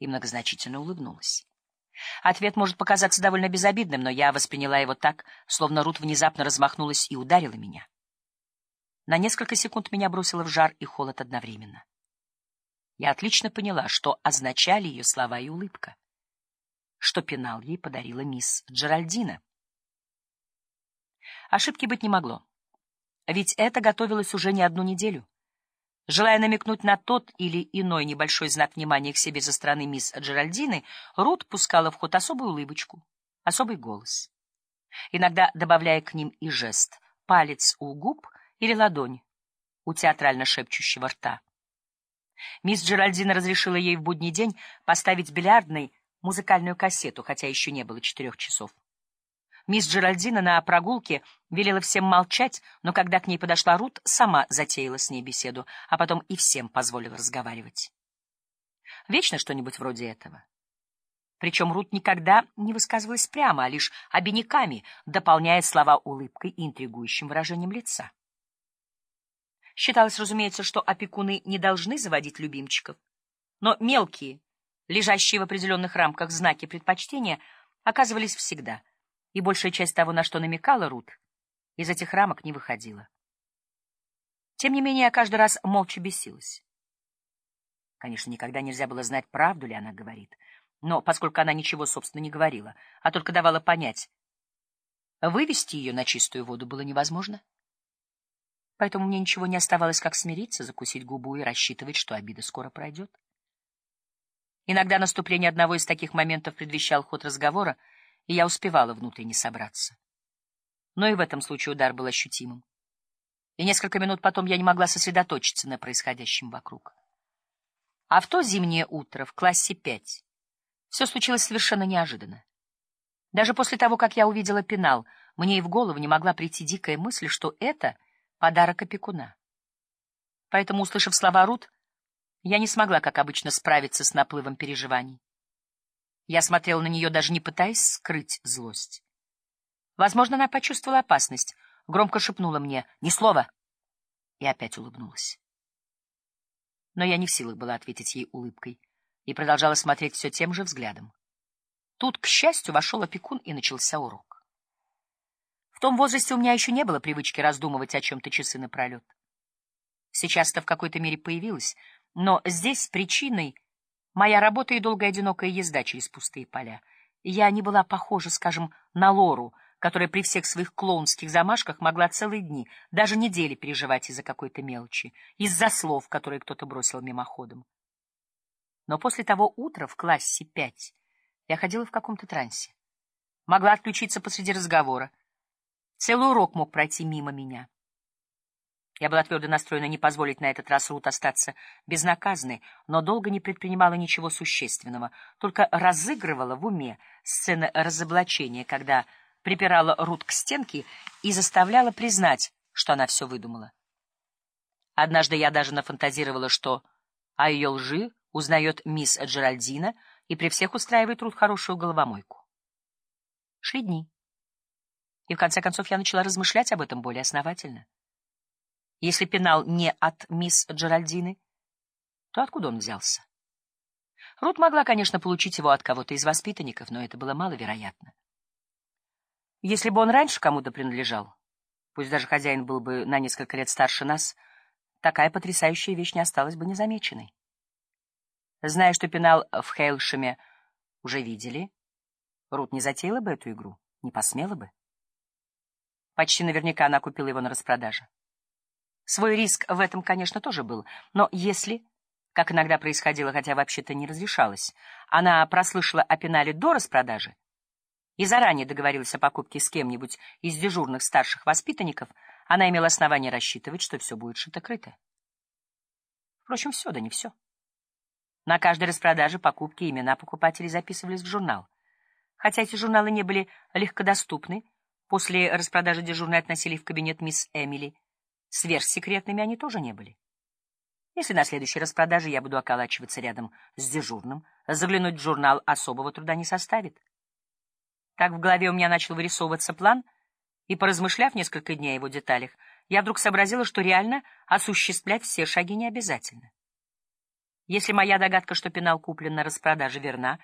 и многозначительно улыбнулась. Ответ может показаться довольно безобидным, но я восприняла его так, словно Рут внезапно размахнулась и ударила меня. На несколько секунд меня бросило в жар и холод одновременно. Я отлично поняла, что означали ее слова и улыбка, что пенал ей подарила мисс Джеральдина. Ошибки быть не могло, ведь это готовилось уже не одну неделю. Желая намекнуть на тот или иной небольшой знак внимания к себе со стороны мисс Джеральдины, Рут пускала в ход особую улыбочку, особый голос. Иногда добавляя к ним и жест — палец у губ или ладонь у театрально шепчущего рта. Мисс Джеральдина разрешила ей в будний день поставить бильярдной музыкальную кассету, хотя еще не было четырех часов. Мисс Джеральдина на прогулке велела всем молчать, но когда к ней подошла Рут, сама затеяла с ней беседу, а потом и всем позволила разговаривать. Вечно что-нибудь вроде этого. Причем Рут никогда не высказывалась прямо, а лишь обиняками, дополняя слова улыбкой и интригующим выражением лица. Считалось, разумеется, что опекуны не должны заводить любимчиков, но мелкие, лежащие в определенных рамках знаки предпочтения, оказывались всегда — и большая часть того, на что намекала Рут, из этих рамок не выходила. Тем не менее, я каждый раз молча бесилась. Конечно, никогда нельзя было знать, правду ли она говорит, но поскольку она ничего, собственно, не говорила, а только давала понять, вывести ее на чистую воду было невозможно. Поэтому мне ничего не оставалось, как смириться, закусить губу и рассчитывать, что обида скоро пройдет. Иногда наступление одного из таких моментов предвещал ход разговора, и я успевала внутренне собраться. Но и в этом случае удар был ощутимым. И несколько минут потом я не могла сосредоточиться на происходящем вокруг. А в то зимнее утро в классе пять все случилось совершенно неожиданно. Даже после того, как я увидела пенал, мне и в голову не могла прийти дикая мысль, что это подарок опекуна. Поэтому, услышав слова Рут, я не смогла, как обычно, справиться с наплывом переживаний. Я смотрела на нее, даже не пытаясь скрыть злость. Возможно, она почувствовала опасность, громко шепнула мне «Ни слова!» и опять улыбнулась. Но я не в силах была ответить ей улыбкой и продолжала смотреть все тем же взглядом. Тут, к счастью, вошел опекун и начался урок. В том возрасте у меня еще не было привычки раздумывать о чем-то часы напролет. Сейчас-то в какой-то мере появилась, но здесь причиной Моя работа и долгая одинокая езда через пустые поля. Я не была похожа, скажем, на Лору, которая при всех своих клоунских замашках могла целые дни, даже недели переживать из-за какой-то мелочи, из-за слов, которые кто-то бросил мимоходом. Но после того утра в классе пять я ходила в каком-то трансе. Могла отключиться посреди разговора. Целый урок мог пройти мимо меня. Я была твердо настроена не позволить на этот раз Рут остаться безнаказанной, но долго не предпринимала ничего существенного, только разыгрывала в уме сцены разоблачения, когда припирала Рут к стенке и заставляла признать, что она все выдумала. Однажды я даже нафантазировала, что о ее лжи узнает мисс Джеральдина и при всех устраивает Рут хорошую головомойку. Шли дни. И в конце концов я начала размышлять об этом более основательно. Если пенал не от мисс Джеральдины, то откуда он взялся? Рут могла, конечно, получить его от кого-то из воспитанников, но это было маловероятно. Если бы он раньше кому-то принадлежал, пусть даже хозяин был бы на несколько лет старше нас, такая потрясающая вещь не осталась бы незамеченной. Зная, что пенал в Хейлшеме уже видели, Рут не затеяла бы эту игру, не посмела бы. Почти наверняка она купила его на распродаже. Свой риск в этом, конечно, тоже был. Но если, как иногда происходило, хотя вообще-то не разрешалось, она прослышала о пенале до распродажи и заранее договорилась о покупке с кем-нибудь из дежурных старших воспитанников, она имела основание рассчитывать, что все будет шито-крыто. Впрочем, все да не все. На каждой распродаже покупки имена покупателей записывались в журнал. Хотя эти журналы не были легкодоступны, после распродажи дежурные относили в кабинет мисс Эмили, Сверхсекретными они тоже не были. Если на следующей распродаже я буду околачиваться рядом с дежурным, заглянуть в журнал особого труда не составит. Так в голове у меня начал вырисовываться план, и, поразмышляв несколько дней о его деталях, я вдруг сообразила, что реально осуществлять все шаги не обязательно. Если моя догадка, что пенал куплен на распродаже, верна,